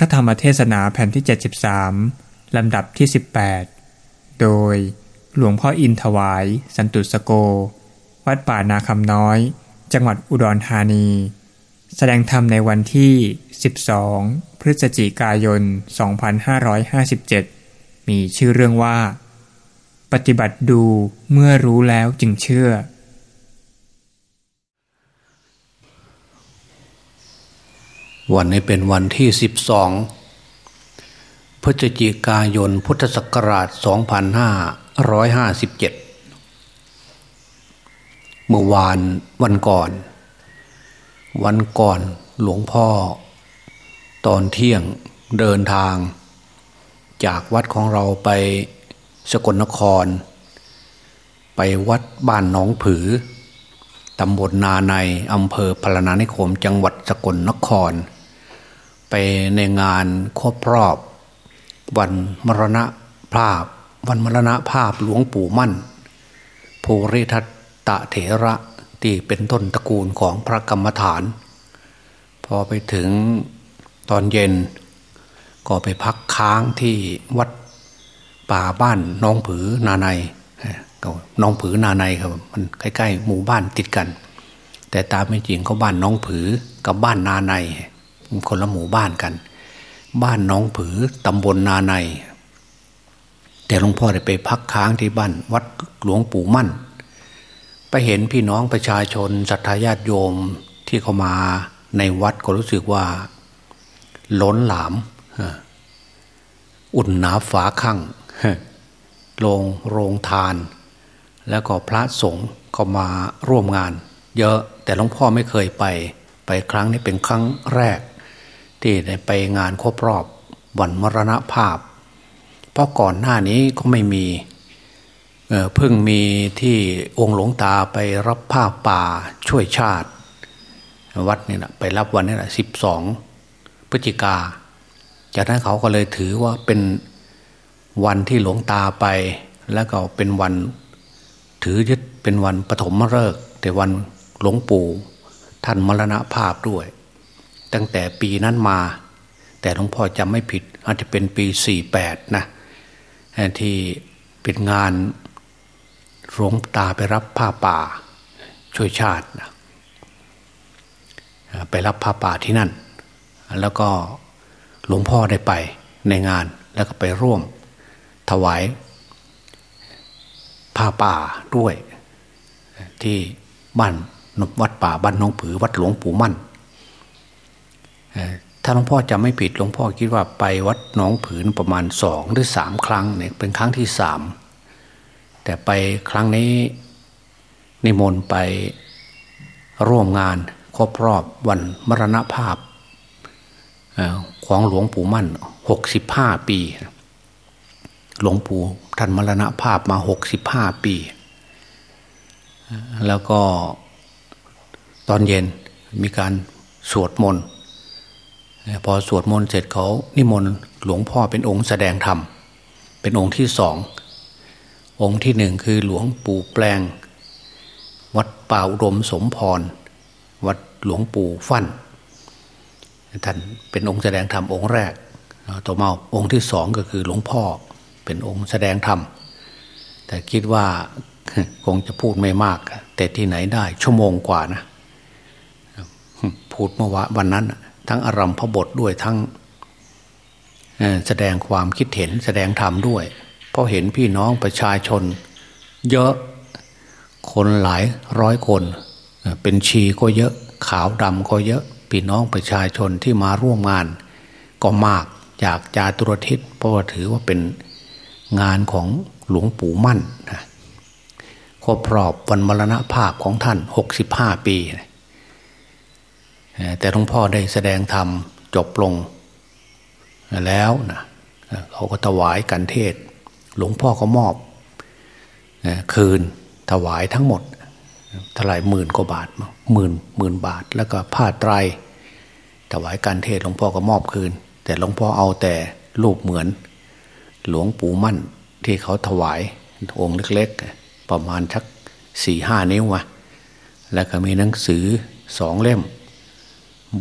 พระธรรมเทศนาแผ่นที่ 73 ลำดับที่ 18 โดยหลวงพ่ออินถวาย สันตุสโก วัดป่านาคำน้อย จังหวัดอุดรธานี แสดงธรรมในวันที่ 12 พฤศจิกายน 2557 มีชื่อเรื่องว่า ปฏิบัติดูเมื่อรู้แล้วจึงเชื่อ วันนี้เป็นวันที่12พฤศจิกายนพุทธศักราช 2557 เมื่อวานวันก่อน วันก่อนหลวงพ่อ ตอนเที่ยงเดินทาง จากวัดของเราไปสกลนคร ไปวัดบ้านหนองผือตำบลนาในอำเภอพลนานิคม จังหวัดสกลนคร ไปในงานครบรอบ วันมรณะภาพ วันมรณะภาพหลวงปู่มั่นภูริทัตตะเถระที่เป็นต้นตระกูลของพระกรรมฐาน พอไปถึงตอนเย็น ก็ไปพักค้างที่วัดป่าบ้านน้องผือนาในน้องผือนาในครับมันใกล้ๆหมู่บ้านติดกัน แต่ตามไม่จริงเขาบ้านน้องผือกับบ้านนาใน คนละหมู่บ้านกัน บ้านน้องผือตำบลนาใน แต่หลวงพ่อได้ไปพักค้างที่บ้าน วัดหลวงปู่มั่น ไปเห็นพี่น้องประชาชนศรัทธาญาติโยมที่เขามาในวัดก็รู้สึกว่าล้นหลาม อุ่นหนาฝาข้างโรงโรงทาน แล้วก็พระสงฆ์ก็มาร่วมงาน เยอะแต่หลวงพ่อไม่เคยไป ไปครั้งนี้เป็นครั้งแรก ที่ได้ไปงานครบรอบวันมรณภาพ เพราะก่อนหน้านี้ก็ไม่มีเพิ่งมีที่องค์หลวงตาไปรับผ้าป่าช่วยชาติ วัดนี่แหละไปรับวันนี้แหละสิบสองพฤศจิกา จากนั้นเขาก็เลยถือว่าเป็นวันที่หลวงตาไป แล้วก็เป็นวันถือยึดเป็นวันปฐมฤกษ์แต่วันหลวงปู่ท่านมรณภาพด้วย ตั้งแต่ปีนั้นมา แต่หลวงพ่อจำไม่ผิด อาจจะเป็นปีสี่แปดนะ ที่เป็นงานหลวงตาไปรับผ้าป่า ช่วยชาตินะไปรับผ้าป่าที่นั่น แล้วก็หลวงพ่อได้ไปในงานแล้วก็ไปร่วมถวายผ้าป่าด้วย ที่บ้านนวัดป่าบ้านน้องผือวัดหลวงปู่มั่น ถ้าหลวงพ่อจำไม่ผิดหลวงพ่อคิดว่าไปวัดหนองผืนประมาณสองหรือสามครั้งเนี่ยเป็นครั้งที่สามแต่ไปครั้งนี้นิมนต์ไปร่วมงานครบรอบวันมรณภาพของหลวงปู่มั่นหกสิบห้าปี หลวงปู่ท่านมรณภาพมาหกสิบห้าปี แล้วก็ตอนเย็นมีการสวดมนต์ พอสวดมนต์เสร็จเขานิมนต์หลวงพ่อเป็นองค์แสดงธรรม เป็นองค์ที่สอง องค์ที่หนึ่งคือหลวงปู่แปลง วัดป่าอุดมสมพร วัดหลวงปู่ฟั่นท่านเป็นองค์แสดงธรรมองค์แรก ต่อมาองค์ที่สองก็คือหลวงพ่อเป็นองค์แสดงธรรม แต่คิดว่าคงจะพูดไม่มาก แต่ที่ไหนได้ชั่วโมงกว่านะ พูดเมื่อวันนั้น ทั้งอารัมพบทด้วยทั้งแสดงความคิดเห็นแสดงธรรมด้วย เพราะเห็นพี่น้องประชาชน เยอะคนหลายร้อยคน เป็นชีก็เยอะขาวดำก็เยอะพี่น้องประชาชนที่มาร่วมงาน ก็มากจากจาตุรทิศเพราะว่าถือว่าเป็นงานของหลวงปู่มั่นนะครบรอบวันมรณภาพของท่านหกสิบห้าปี แต่หลวงพ่อได้แสดงธรรมจบลงแล้วนะเขาก็ถวายกันเทศ หลวงพ่อก็มอบ คืนถวายทั้งหมดเท่าไหร่หมื่นกว่าบาทหมื่นหมื่นบาท แล้วก็ผ้าไตรถวายการเทศหลวงพ่อก็มอบคืน แต่หลวงพ่อเอาแต่รูปเหมือน หลวงปู่มั่นที่เขาถวายองค์เล็กๆ ประมาณชักสี่ห้านิ้ววะแล้วก็มีหนังสือสองเล่ม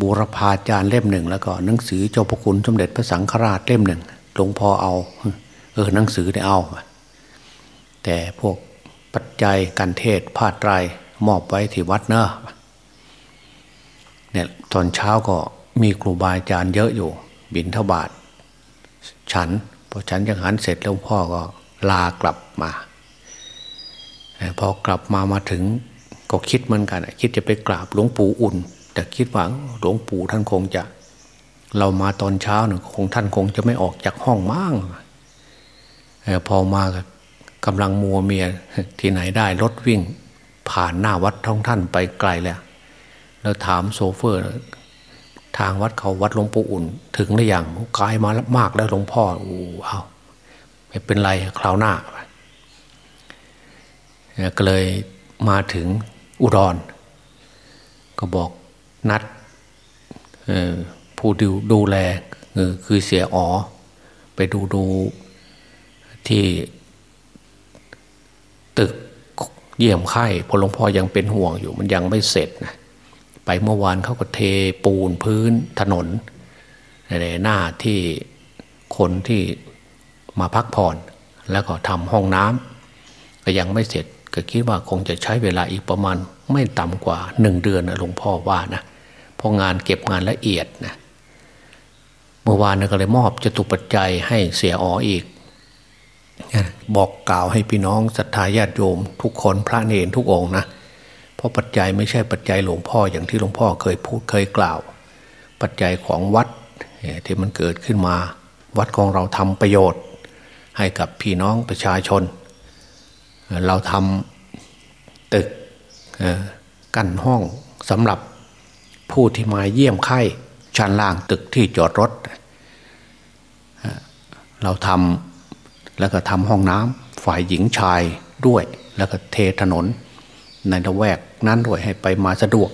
บูรพาจารย์เล่มหนึ่งแล้วก็หนังสือเจ้าพระคุณสมเด็จพระสังฆราชเล่มหนึ่งหลวงพ่อเอา เออหนังสือได้เอา แต่พวกปัจจัยการเทศผ้าไตรมอบไว้ที่วัดเนอะเนี่ยตอนเช้าก็มีครูบาอาจารย์เยอะอยู่ บินทบาทฉันพอฉันยังหันเสร็จหลวงพ่อก็ลากลับมาพอกลับมามาถึงก็คิดเหมือนกัน คิดจะไปกราบหลวงปู่อุ่น แต่คิดว่าหลวงปู่ท่านคงจะ เรามาตอนเช้าหนึ่งคงท่านคงจะไม่ออกจากห้องมั่งพอมากำลังมัวเมียที่ไหนได้รถวิ่ง ผ่านหน้าวัดท้องท่านไปไกลแล้วแล้วถามโซเฟอร์ ทางวัดเขาวัดหลวงปู่อุ่น ถึงหรือยังกายมาแล้วมากแล้วหลวงพ่ออู้เอาไม่เป็นไรคราวหน้าก็เลยมาถึงอุดร ก็บอก นัดผู้ดูดูแลคือเสียอ๋อ ไปดูดูที่ตึกเยี่ยมไข้พอหลวงพ่อยังเป็นห่วงอยู่ มันยังไม่เสร็จนะไปเมื่อวานเขาก็เทปูนพื้นถนนในหน้าที่คนที่มาพักผ่อน แล้วก็ทำห้องน้ำก็ยังไม่เสร็จก็คิดว่าคงจะใช้เวลาอีกประมาณ ไม่ต่ำกว่าหนึ่งเดือนนะหลวงพ่อว่านะเพราะงานเก็บงานละเอียดนะเมื่อวานก็เลยมอบจตุปัจจัยให้เสียอ๋ออีก บอกกล่าวให้พี่น้องศรัทธาญาติโยม ทุกคนพระเนรทุกองนะเพราะปัจจัยไม่ใช่ปัจจัยหลวงพ่ออย่างที่หลวงพ่อเคยพูดเคยกล่าว ปัจจัยของวัดที่มันเกิดขึ้นมา วัดของเราทำประโยชน์ ให้กับพี่น้องประชาชน เราทำตึก กั้นห้องสำหรับผู้ที่มาเยี่ยมไข้ชั้นล่างตึกที่จอดรถ เราทำแล้วก็ทำห้องน้ำฝ่ายหญิงชายด้วย แล้วก็เทถนน ในละแวกนั้นด้วยให้ไปมาสะดวก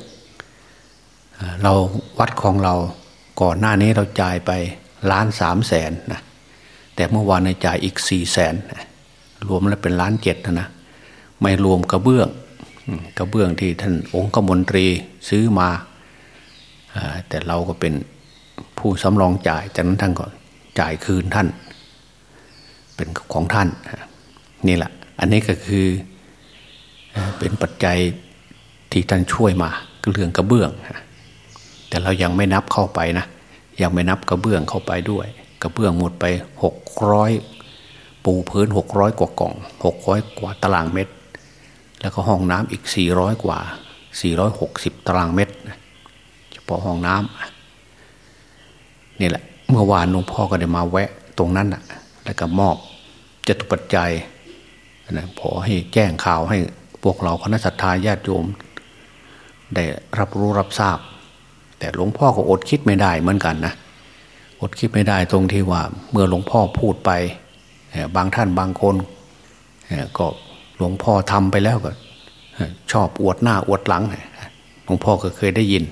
เราวัดของเราก่อนหน้านี้เราจ่ายไปล้านสามแสนนะแต่เมื่อวานในจ่ายอีกสี่แสนรวมแล้วเป็นล้านเจ็ดนะนะไม่รวมกระเบื้อง กระเบื้องที่ท่านองค์กมนตรีซื้อมาแต่เราก็เป็นผู้สำรองจ่าย จากนั้นท่านก็จ่ายคืนท่าน เป็นของท่านนี่แหละ อันนี้ก็คือเป็นปัจจัยที่ท่านช่วยมาเรื่องกระเบื้อง แต่เรายังไม่นับเข้าไปนะยังไม่นับกระเบื้องเข้าไปด้วย กระเบื้องหมดไปหกร้อยปูพื้นหกร้อยกว่ากล่องหกร้อยกว่าตารางเมตร แล้วก็ห้องน้ำอีกสี่ร้อยกว่าสี่ร้อยหกสิบตารางเมตรเฉพาะห้องน้ำนี่แหละเมื่อวานหลวงพ่อก็ได้มาแวะตรงนั้นน่ะแล้วก็มอบจตุปัจจัยนะพอให้แจ้งข่าวให้พวกเราคณะสัตยาญาติโยม ได้รับรู้รับทราบ แต่หลวงพ่อก็อดคิดไม่ได้เหมือนกันนะอดคิดไม่ได้ตรงที่ว่าเมื่อหลวงพ่อพูดไป บางท่านบางคนก็ ลวงพ่อทำไปแล้วก็ ชอบอวดหน้าอวดหลังหลวงพ่อก็เคยได้ยิน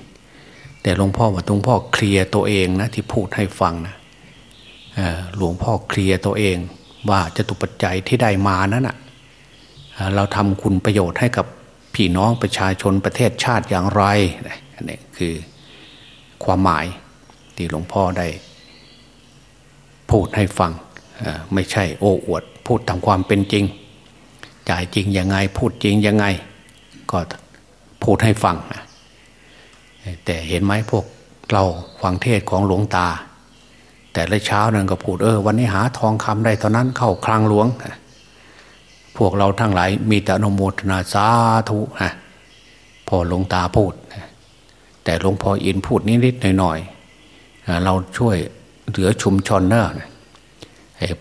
แต่หลวงพ่อว่าหลวงพ่อเคลียร์ตัวเองนะที่พูดให้ฟังนะหลวงพ่อเคลียร์ตัวเอง ว่าจะตุปัจจัยที่ได้มานั้นอะเราทำคุณประโยชน์ให้กับพี่น้องประชาชนประเทศชาติอย่างไรอันนี้คือความหมายที่หลวงพ่อได้ พูดให้ฟังไม่ใช่โอ้อวด พูดตามความเป็นจริง จ่ายจริงยังไง พูดจริงยังไง ก็พูดให้ฟังแต่เห็นไหมพวกเราฟังเทศของหลวงตา แต่ละเช้านั่นก็พูดเออ วันนี้หาทองคำได้เท่านั้นเข้าคลังหลวง พวกเราทั้งหลายมีแต่อนโมทนาสาธุฮะพอหลวงตาพูด แต่หลวงพ่ออินพูดนิดๆหน่อยๆเราช่วยเหลือชุมชนเนอะ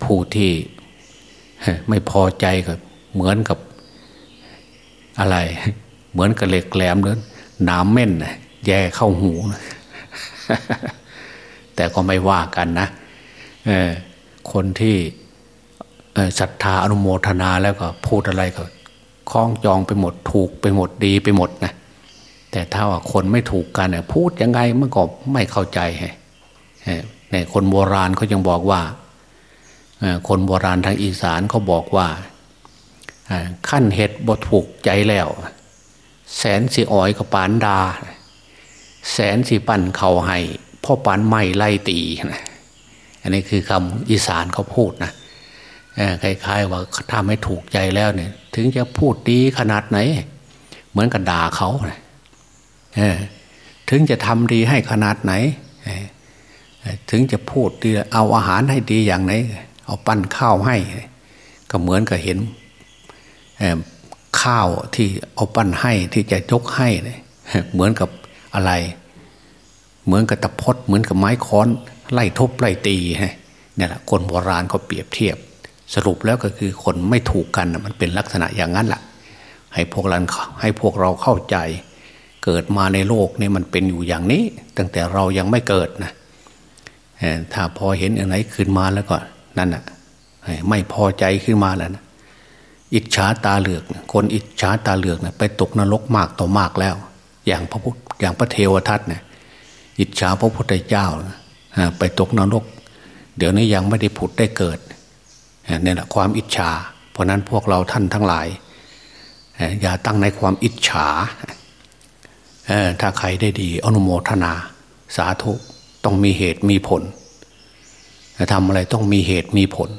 ผู้ที่ไม่พอใจก็ เหมือนกับอะไร เหมือนกับเหล็กแหลมหรือหนามเม่นแย่เข้าหู แต่ก็ไม่ว่ากันนะคนที่ศรัทธาอนุโมทนาแล้วก็พูดอะไรก็คล้องจองไปหมดถูกไปหมดดีไปหมดนะแต่ถ้าว่าคนไม่ถูกกันเนี่ยพูดยังไงมันก็ไม่เข้าใจในคนโบราณเขายังบอกว่าคนโบราณทางอีสานเขาบอกว่า ขั้นเห็ดบดถูกใจแล้ว แสนสีอ้อยกับปานดา แสนสิปั่นเขาให้พ่อปันไม่ไล่ตีนะอันนี้คือคำอีสานเขาพูดนะคล้ายๆว่าถ้าไม่ถูกใจแล้วเนี่ย ถึงจะพูดดีขนาดไหน เหมือนกับด่าเขาถึงจะทำดีให้ขนาดไหน ถึงจะพูดดีเอาอาหารให้ดีอย่างไหน เอาปั้นข้าวให้ ก็เหมือนกับเห็น ข้าวที่เอาปั้นให้ที่จะยกให้เหมือนกับอะไร เหมือนกับตะพดเหมือนกับไม้ค้อน ไล่ทบไล่ตีเนี่ยแหละคนโบราณเขาเปรียบเทียบ สรุปแล้วก็คือคนไม่ถูกกันมันเป็นลักษณะอย่างนั้นแหละให้พวกเราให้พวกเราเข้าใจ เกิดมาในโลกนี่มันเป็นอยู่อย่างนี้ ตั้งแต่เรายังไม่เกิดนะถ้าพอเห็นอย่างไหนขึ้นมาแล้วก็นั่นน่ะไม่พอใจขึ้นมาแล้วนะ อิจฉาตาเหลือกคนอิจฉาตาเหลือกนะไปตกนรกมากต่อมากแล้ว อย่างพระพุทธอย่างพระเทวทัตเนี่ยอิจฉาพระพุทธเจ้าไปตกนรก เดี๋ยวนี้ยังไม่ได้ผุดได้เกิดนี่แหละความอิจฉา เพราะนั้นพวกเราท่านทั้งหลาย อย่าตั้งในความอิจฉาถ้าใครได้ดีอนุโมทนา สาธุต้องมีเหตุมีผลทำอะไรต้องมีเหตุมีผล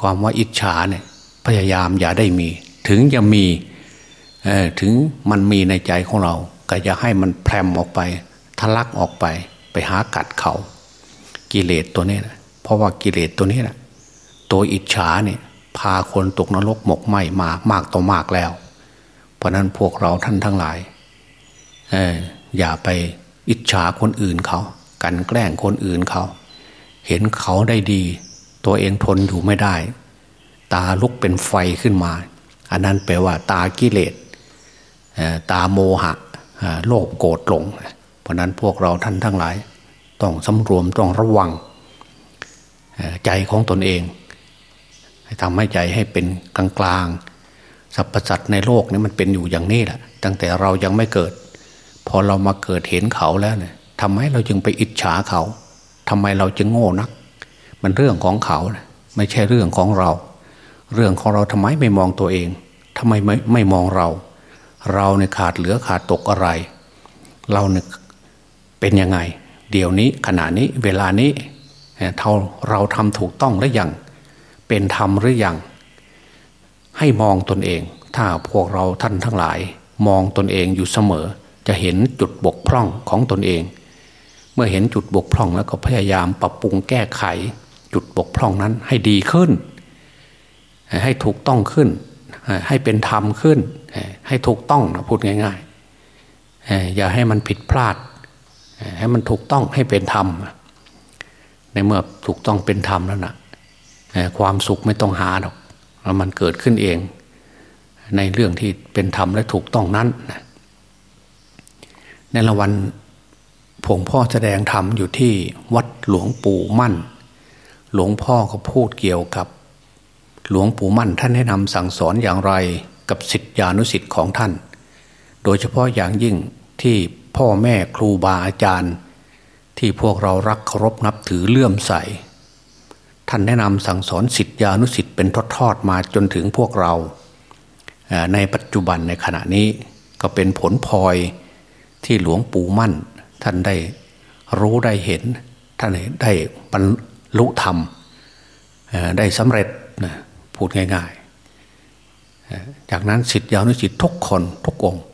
ความว่าอิจฉาเนี่ย พยายามอย่าได้มี ถึงจะมีถึงมันมีในใจของเรา ก็อย่าให้มันแพร่มออกไปทะลักออกไปไปหากัดเขา กิเลสตัวนี้นะเพราะว่ากิเลสตัวนี้นะตัวอิจฉาเนี่ยพาคนตกนรกหมกไหมมามากต่อมากแล้ว เพราะนั้นพวกเราท่านทั้งหลายเอออย่าไปอิจฉาคนอื่นเขา กันแกล้งคนอื่นเขา เห็นเขาได้ดี ตัวเองทนอยู่ไม่ได้ ตาลุกเป็นไฟขึ้นมา อันนั้นแปลว่า ตากิเลสตาโมหะโลภโกรธหลง เพราะนั้นพวกเราท่านทั้งหลาย ต้องสำรวมต้องระวังใจของตนเองทำให้ใจให้เป็นกลางกลางสรรพสัตว์ในโลกนี้มันเป็นอยู่อย่างนี้แหละ ตั้งแต่เรายังไม่เกิด พอเรามาเกิดเห็นเขาแล้วเนี่ยทำไมเราจึงไปอิจฉาเขาทำไมเราจึงโง่นัก มันเรื่องของเขา ไม่ใช่เรื่องของเรา เรื่องของเราทำไมไม่มองตัวเองทำไมไม่ไม่มองเรา เราเนี่ยขาดเหลือขาดตกอะไร เราเนี่ยเป็นยังไง เดี๋ยวนี้ขณะนี้เวลานี้เราเราทำถูกต้องหรือยังเป็นธรรมหรือยังให้มองตนเอง ถ้าพวกเราท่านทั้งหลาย มองตนเองอยู่เสมอ จะเห็นจุดบกพร่องของตนเอง เมื่อเห็นจุดบกพร่องแล้วก็พยายามปรับปรุงแก้ไข จุดบกพร่องนั้นให้ดีขึ้น ให้ถูกต้องขึ้น ให้เป็นธรรมขึ้น ให้ถูกต้องนะพูดง่ายๆ อย่าให้มันผิดพลาด ให้มันถูกต้องให้เป็นธรรม ในเมื่อถูกต้องเป็นธรรมแล้วนะความสุขไม่ต้องหาหรอกมันเกิดขึ้นเอง ในเรื่องที่เป็นธรรมและถูกต้องนั้นในละวันผงพ่อแสดงธรรมอยู่ที่วัดหลวงปู่มั่น หลวงพ่อก็พูดเกี่ยวกับ หลวงปู่มั่นท่านแนะนำสั่งสอนอย่างไรกับสิทธิานุสิทธิ์ของท่าน โดยเฉพาะอย่างยิ่งที่พ่อแม่ครูบาอาจารย์ ที่พวกเรารักเคารพนับถือเลื่อมใส ท่านแนะนำสั่งสอนสิทธิานุสิทธิ์เป็นทอดๆมาจนถึงพวกเรา ในปัจจุบันในขณะนี้ก็เป็นผลพลอยที่หลวงปู่มั่น ท่านได้รู้ได้เห็น ท่านได้บรรลุธรรมได้สำเร็จ พูดง่ายๆ จากนั้นสิทธิยานุสิทธิ์ทุกคนทุกองค์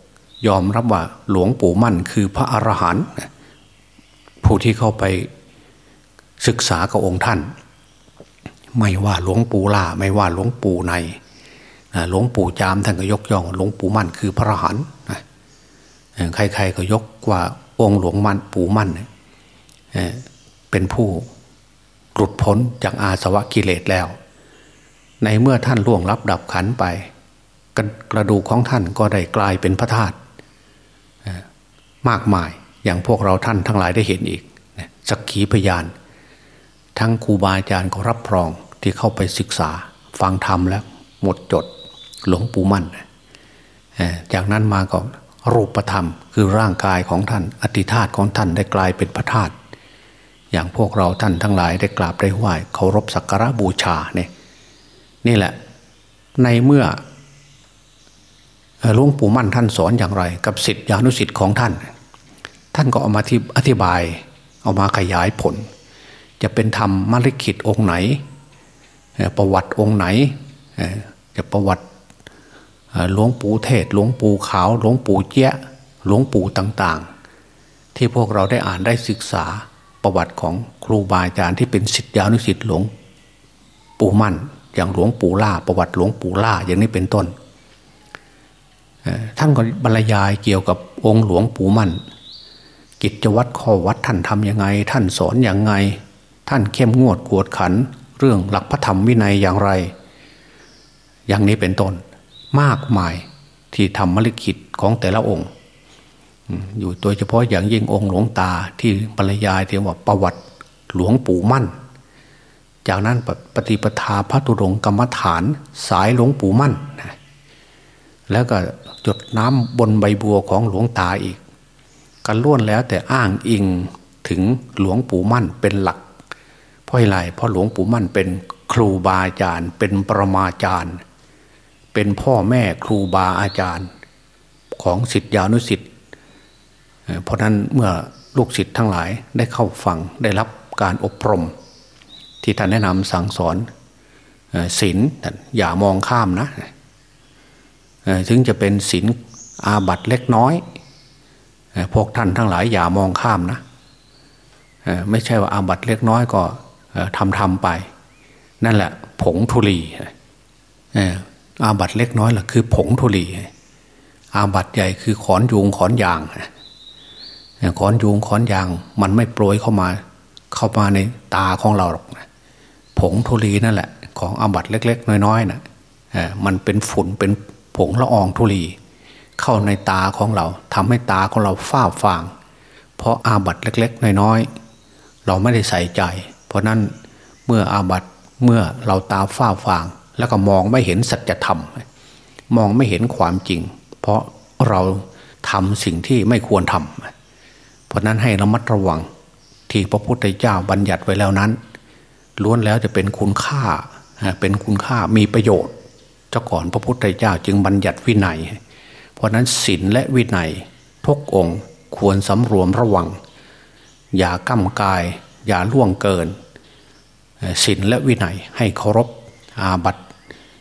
ยอมรับว่าหลวงปู่มั่นคือพระอรหันต์ผู้ที่เข้าไปศึกษากับองค์ท่าน ไม่ว่าหลวงปู่ล่าไม่ว่าหลวงปู่ในหลวงปู่จามท่านก็ยกย่องหลวงปู่มั่นคือพระอรหันต์ใครๆก็ยกว่าองค์หลวงมั่นปู่มั่นเป็นผู้หลุดพ้นจากอาสวะกิเลสแล้ว ในเมื่อท่านล่วงรับดับขันไป กระดูกของท่านก็ได้กลายเป็นพระธาตุมากมายอย่างพวกเราท่านทั้งหลายได้เห็นอีกสักขีพยาน ทั้งครูบาอาจารย์ก็รับรองที่เข้าไปศึกษาฟังธรรมแล้ว หมดจดหลวงปู่มั่น จากนั้นมาก็รูปธรรมคือร่างกายของท่านอธิธาตุของท่านได้กลายเป็นพระธาตุอย่างพวกเราท่านทั้งหลายได้กราบได้ไหว้เคารพสักการะบูชาเนี่ย นี่แหละ ในเมื่อหลวงปู่มั่นท่านสอนอย่างไร กับสิทธิอนุสิทธิ์ของท่าน ท่านก็เอามาที่อธิบายเอามาขยายผล จะเป็นธรรมมลิขิตองค์ไหน ประวัติองค์ไหน จะประวัติหลวงปู่เทศหลวงปู่ขาว หลวงปู่เจ้ยหลวงปู่ต่างๆ ที่พวกเราได้อ่านได้ศึกษาประวัติของครูบาอาจารย์ที่เป็นสิทธิานุสิทธิ์หลวงปู่มั่น อย่างหลวงปู่ล่าประวัติหลวงปู่ล่าอย่างนี้เป็นต้นท่านก็บรรยายเกี่ยวกับองค์หลวงปู่มั่น กิจวัตรข้อวัดท่านทำยังไง ท่านสอนอย่างไง ท่านเข้มงวดกวดขัน เรื่องหลักพระธรรมวินัยอย่างไร อย่างนี้เป็นต้นมากมายที่ทำมลิขิตของแต่ละองค์ อยู่โดยเฉพาะอย่างยิ่งองค์หลวงตาที่บรรยายเที่ว่าประวัติหลวงปู่มั่น จากนั้นปฏิปทาพระตุรงกรรมฐานสายหลวงปู่มั่นแล้วก็จดน้ำบนใบบัวของหลวงตาอีก กันล้วนแล้วแต่อ้างอิงถึงหลวงปู่มั่นเป็นหลัก เพราะอะไรเพราะหลวงปู่มั่นเป็นครูบาอาจารย์ เป็นประมาจารย์ เป็นพ่อแม่ครูบาอาจารย์ ของสิทธิานุสิทธิ์เพราะนั้นเมื่อลูกศิษย์ทั้งหลายได้เข้าฟังได้รับการอบรม ที่ท่านแนะนำสั่งสอนศีลอย่ามองข้ามนะ ถึงจะเป็นศีลอาบัตเล็กน้อย พวกท่านทั้งหลายอย่ามองข้ามนะ ไม่ใช่ว่าอาบัตเล็กน้อยก็ทำทำไป นั่นแหละ ผงทุลีอาบัตเล็กน้อยล่ะคือผงทุลีอาบัตใหญ่คือขอนยูงขอนยางขอนยูงขอนยางมันไม่โปรยเข้ามา เข้ามาในตาของเราหรอก ผงทุลีนั่นแหละ ของอาบัตเล็ก ๆ น้อยๆนะมันเป็นฝุ่นเป็นผงละอองทุลี เข้าในตาของเราทำให้ตาของเราฝ้าฟาง เพราะอาบัตเล็ก ๆ น้อยๆเราไม่ได้ใส่ใจ เพราะนั้นเมื่ออาบัตเมื่อเราตาฝ้าฟาง แล้วก็มองไม่เห็นสัจธรรม มองไม่เห็นความจริง เพราะเราทำสิ่งที่ไม่ควรทำเพราะนั้นให้ระมัดระวังที่พระพุทธเจ้าบัญญัติไว้แล้วนั้น ล้วนแล้วจะเป็นคุณค่าเป็นคุณค่ามีประโยชน์เจ้าก่อนพระพุทธเจ้าจึงบัญญัติวินัย เพราะนั้นศีลและวินัยทุกองค์ควรสำรวมระวัง อย่าก้ำกาย อย่าล่วงเกินศีลและวินัยให้เคารพอาบัต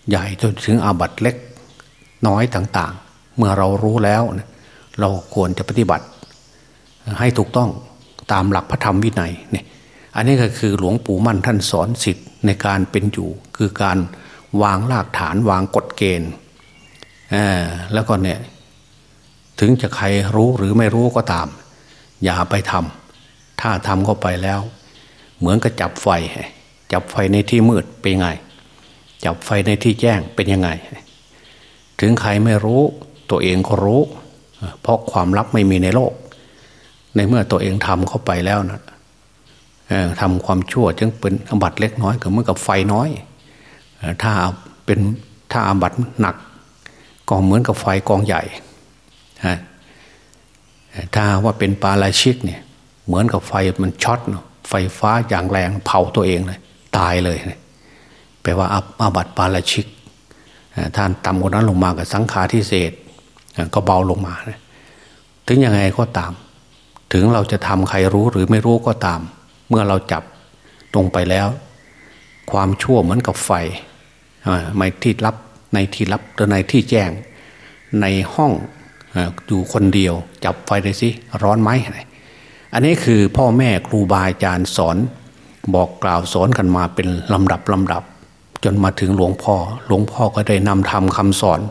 ใหญ่จนถึงอาบัตเล็กน้อยต่างๆ เมื่อเรารู้แล้ว เราควรจะปฏิบัติ ให้ถูกต้องตามหลักพระธรรมวินัยเนี่ย อันนี้ก็คือหลวงปู่มั่นท่านสอนสิทธิ์ในการเป็นอยู่ คือการวางรากฐานวางกฎเกณฑ์แล้วก็เนี่ยถึงจะใครรู้หรือไม่รู้ก็ตาม อย่าไปทำถ้าทำเข้าไปแล้ว เหมือนกับจับไฟ จับไฟในที่มืดเป็นไง จับไฟในที่แจ้งเป็นยังไง ถึงใครไม่รู้ ตัวเองก็รู้ เพราะความลับไม่มีในโลก ในเมื่อตัวเองทำเข้าไปแล้วนะ ทำความชั่วจึงเป็นอบัตเล็กน้อยก็เหมือนกับไฟน้อยถ้าเป็นถ้าอาบัตหนักก็เหมือนกับไฟกองใหญ่ถ้าว่าเป็นปาราชิกเนี่ยเหมือนกับไฟมันช็อตไฟฟ้าอย่างแรงเผาตัวเองเลยตายเลยแปลว่าอาบัตปาราชิกท่านต่ำกว่านั้นลงมากับสังขารที่เศษก็เบาลงมาถึงยังไงก็ตาม ถึงเราจะทำใครรู้หรือไม่รู้ก็ตาม เมื่อเราจับตรงไปแล้ว ความชั่วเหมือนกับไฟไม่ที่รับในที่รับหรือในที่แจ้ง ในห้องอยู่คนเดียว จับไฟเลยสิร้อนไหมอันนี้คือพ่อแม่ครูบาอาจารย์สอน บอกกล่าวสอนกันมาเป็นลำดับลำดับ จนมาถึงหลวงพ่อ หลวงพ่อก็ได้นำทำคำสอน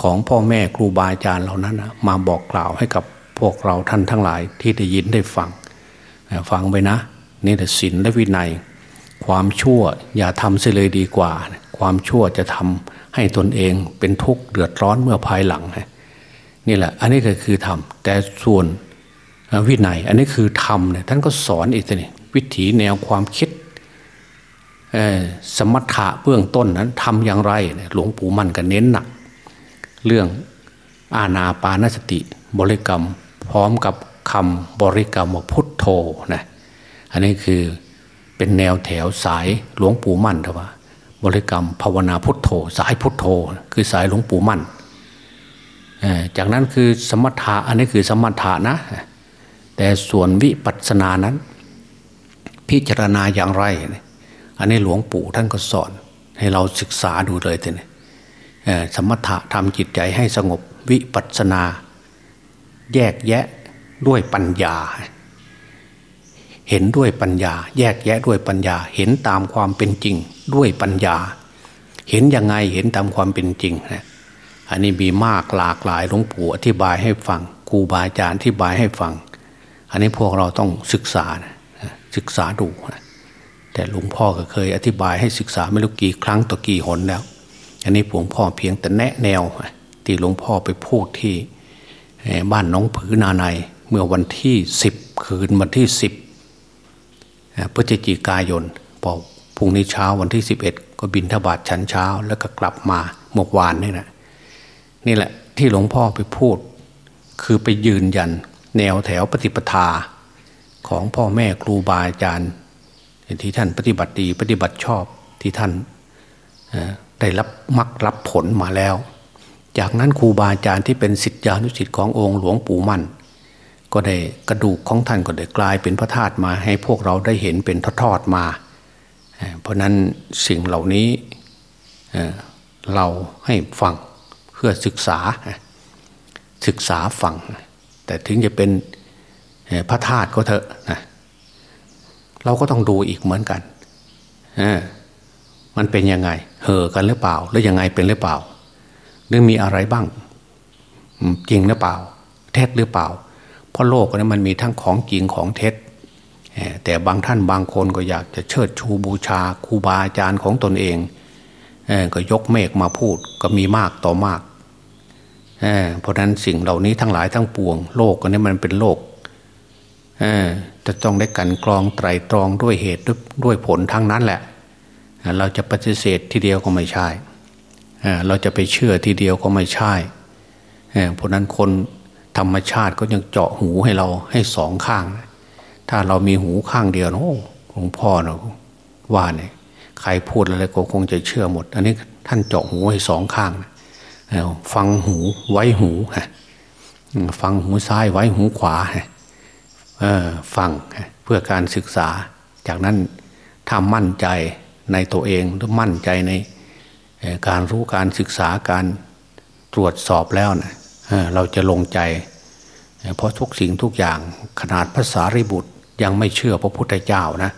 ของพ่อแม่ครูบาอาจารย์เหล่านั้นมาบอกกล่าวให้กับพวกเราท่านทั้งหลายที่ได้ยินได้ฟังฟังไปนะ นี่แต่ศีลและวินัย ความชั่วอย่าทำเสียเลยดีกว่า ความชั่วจะทำให้ตนเองเป็นทุกข์เดือดร้อนเมื่อภายหลังนี่แหละ อันนี้ก็คือทำแต่ส่วนวินัย อันนี้คือทำเนี่ยท่านก็สอนอีกนี่วิถีแนวความคิดสมถะเบื้องต้นนั้นทำอย่างไรหลวงปู่มันก็เน้นหนัก เรื่องอาณาปานสติบริกรรม พร้อมกับคำบริกรรมว่าพุทโธนะ อันนี้คือเป็นแนวแถวสายหลวงปู่มั่นทว่า บริกรรมภาวนาพุทโธ สายพุทโธ คือสายหลวงปู่มั่นจากนั้นคือสมถะอันนี้คือสมถะนะ แต่ส่วนวิปัสสนานั้น พิจารณาอย่างไร อันนี้หลวงปู่ท่านก็สอน ให้เราศึกษาดูเลยทีนี้สมถะทำจิตใจให้สงบวิปัสสนา แยกแยะด้วยปัญญา เห็นด้วยปัญญา แยกแยะด้วยปัญญา เห็นตามความเป็นจริงด้วยปัญญา เห็นยังไงเห็นตามความเป็นจริงนะอันนี้มีมากหลากหลายหลวงปู่อธิบายให้ฟังครูบาอาจารย์อธิบายให้ฟัง อันนี้พวกเราต้องศึกษานะศึกษาดูนะแต่หลวงพ่อก็เคยอธิบายให้ศึกษาไม่รู้กี่ครั้งต่อกี่หนแล้ว อันนี้หลวงพ่อเพียงแต่แนะแนวที่หลวงพ่อไปพูดที่บ้านน้องผือนาในเมื่อวันที่สิบคืนวันที่สิบ พฤศจิกายนพอพรุ่งนี้เช้าวันที่สิบเอ็ดก็บินทบาทชั้นเช้า แล้วก็กลับมาเมื่อวานนี่นะนี่แหละที่หลวงพ่อไปพูด คือไปยืนยัน แนวแถวปฏิปทาของพ่อแม่ครูบาอาจารย์ที่ท่านปฏิบัติดีปฏิบัติชอบที่ท่านได้รับมักรับผลมาแล้ว จากนั้นครูบาอาจารย์ที่เป็นสิทธิานุสิทธิ์ขององค์หลวงปู่มั่น ก็ได้กระดูกของท่านก็ได้กลายเป็นพระธาตุมาให้พวกเราได้เห็นเป็นทอดๆมา เพราะนั้นสิ่งเหล่านี้เราให้ฟังเพื่อศึกษาศึกษาฟัง แต่ถึงจะเป็นพระธาตุก็เถอะนะเราก็ต้องดูอีกเหมือนกันมันเป็นยังไง เห่อกันหรือเปล่าหรือยังไงเป็นหรือเปล่า หรือมีอะไรบ้าง จริงหรือเปล่า เท็จหรือเปล่า เพราะโลกนี้มันมีทั้งของจริงของเท็จ แต่บางท่านบางคนก็อยากจะเชิดชูบูชาครูบาอาจารย์ของตนเองก็ยกเมฆมาพูดก็มีมากต่อมากเพราะนั้นสิ่งเหล่านี้ทั้งหลายทั้งปวง โลกนี้มันเป็นโลกจะต้องได้กันกรองไตรตรองด้วยเหตุด้วยผลทั้งนั้นแหละ เราจะปฏิเสธทีเดียวก็ไม่ใช่ เราจะไปเชื่อทีเดียวก็ไม่ใช่เพราะนั้นคน ธรรมชาติก็ยังเจาะหูให้เราให้สองข้าง ถ้าเรามีหูข้างเดียวโอ้หลวงพ่อเนาะว่าเนี่ยใครพูดอะไรก็คงจะเชื่อหมด อันนี้ท่านเจาะหูให้สองข้างฟังหูไว้หูฟังหูซ้ายไว้หูขวาฟังเพื่อการศึกษา จากนั้นถ้ามั่นใจในตัวเองหรือมั่นใจในการรู้การศึกษาการตรวจสอบแล้วนะ เราจะลงใจ เพราะทุกสิ่งทุกอย่างขนาดภาษาริบุตรยังไม่เชื่อพระพุทธเจ้านะ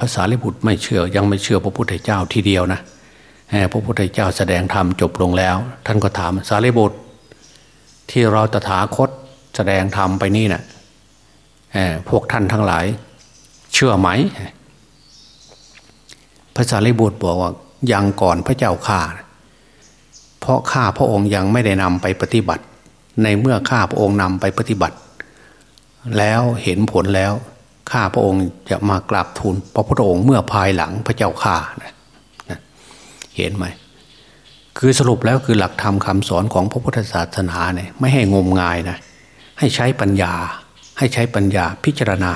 ภาษาริบุตรไม่เชื่อยังไม่เชื่อพระพุทธเจ้าทีเดียวนะพระพุทธเจ้าแสดงธรรมจบลงแล้ว ท่านก็ถามสารีบุตร ที่เราตถาคตแสดงธรรมไปนี่นะ่ะพวกท่านทั้งหลาย เชื่อไหมพระสารีบุตรบอกว่ายังก่อนพระเจ้าข่าเราะข้าพระองค์ยังไม่ได้นำไปปฏิบัติ ในเมื่อข้าพระองค์นำไปปฏิบัติ แล้วเห็นผลแล้วข้าพระองค์จะมากราบทูลพระพุทธองค์เมื่อภายหลังพระเจ้าข่านะเห็นไหมคือสรุปแล้วคือหลักธรรมคาสอนของพระพุทธศาสนาเนี่ยไม่ให้งมงายนะให้ใช้ปัญญา ให้ใช้ปัญญาพิจารณา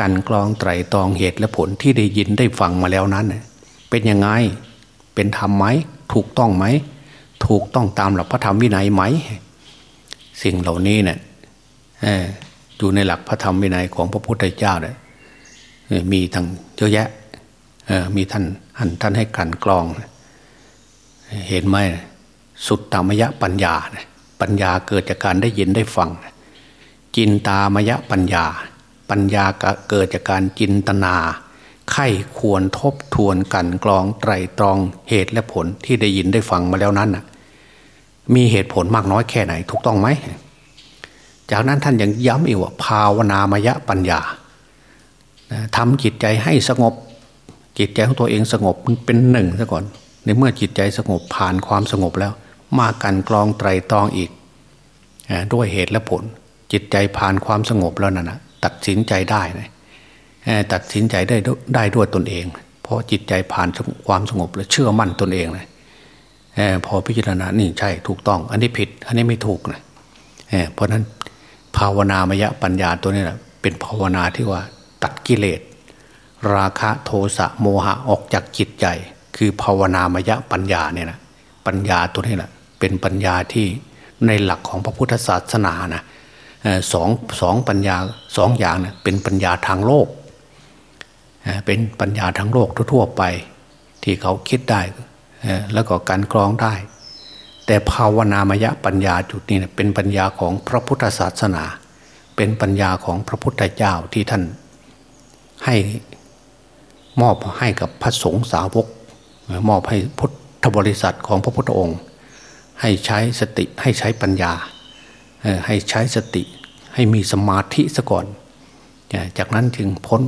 การกรองไตรตรองเหตุและผลที่ได้ยินได้ฟังมาแล้วนั้น เป็นยังไงเป็นธรรมไหมถูกต้องไหม ถูกต้องตามหลักพระธรรมวินัยไหม สิ่งเหล่านี้เนี่ยอยู่ในหลักพระธรรมวินัยของพระพุทธเจ้าเนี่ยมีทั้งเยอะแยะมีท่านท่านท่านให้กันกรอง เห็นไหมสุดตามยะปัญญา ปัญญาเกิดจากการได้ยินได้ฟัง จินตามยะปัญญา ปัญญาเกิดจากการจินตนาไข้ควรทบทวนกันกรองไตรตรองเหตุและผลที่ได้ยินได้ฟังมาแล้วนั้น มีเหตุผลมากน้อยแค่ไหน ถูกต้องไหม จากนั้นท่านยังย้ำอีกว่า ภาวนามยปัญญาทำจิตใจให้สงบ จิตใจของตัวเองสงบมันเป็นหนึ่งซะก่อน ในเมื่อจิตใจสงบผ่านความสงบแล้ว มากันกรองไตรตรองอีก ด้วยเหตุและผล จิตใจผ่านความสงบแล้วนั่ะตัดสินใจได้นะตัดสินใจได้ได้ด้วยตนเอง เพราะจิตใจผ่านความสงบแล้วเชื่อมั่นตนเองเลย พอพิจารณานี่ใช่ถูกต้อง อันนี้ผิด อันนี้ไม่ถูกนะเพราะนั้นภาวนามยปัญญาตัวนี้แหละเป็นภาวนาที่ว่าตัดกิเลส ราคะโทสะโมหะออกจากจิตใจ คือภาวนามยปัญญาเนี่ยนะปัญญาตัวนี้แหละเป็นปัญญาที่ในหลักของพระพุทธศาสนานะสองสองปัญญาสองอย่างเนี่ยเป็นปัญญาทางโลก เป็นปัญญาทางโลกทั่วๆไป ที่เขาคิดได้ แล้วก็การกรองได้ แต่ภาวนามยปัญญาจุดนี้เป็นปัญญาของพระพุทธศาสนา เป็นปัญญาของพระพุทธเจ้าที่ท่านให้มอบให้กับพระสงฆ์สาวก มอบให้พุทธบริษัทของพระพุทธองค์ ให้ใช้สติให้ใช้ปัญญา ให้ใช้สติให้มีสมาธิซะก่อน จากนั้นจึงพ้น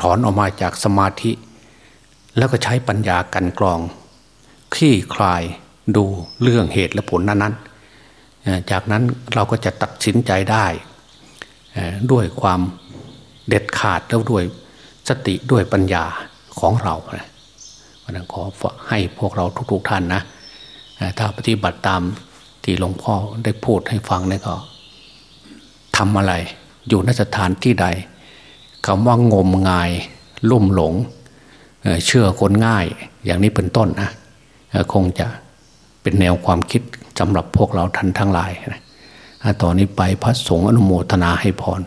ถอนออกมาจากสมาธิ แล้วก็ใช้ปัญญากันกรอง คลี่คลายดูเรื่องเหตุและผลนั้นๆ จากนั้นเราก็จะตัดสินใจได้ด้วยความเด็ดขาดแล้วด้วยสติด้วยปัญญาของเราเพราะนั้นขอให้พวกเราทุกๆท่านนะถ้าปฏิบัติตามที่หลวงพ่อได้พูดให้ฟังนี่ก็ทำอะไร อยู่นสถานที่ใดคำว่างมงาย ลุ่มหลงเชื่อคนง่าย อย่างนี้เป็นต้นนะ คงจะเป็นแนวความคิดสำหรับพวกเราท่านทั้งหลายนะตอนนี้ไปพระสงฆ์อนุโมทนาให้พร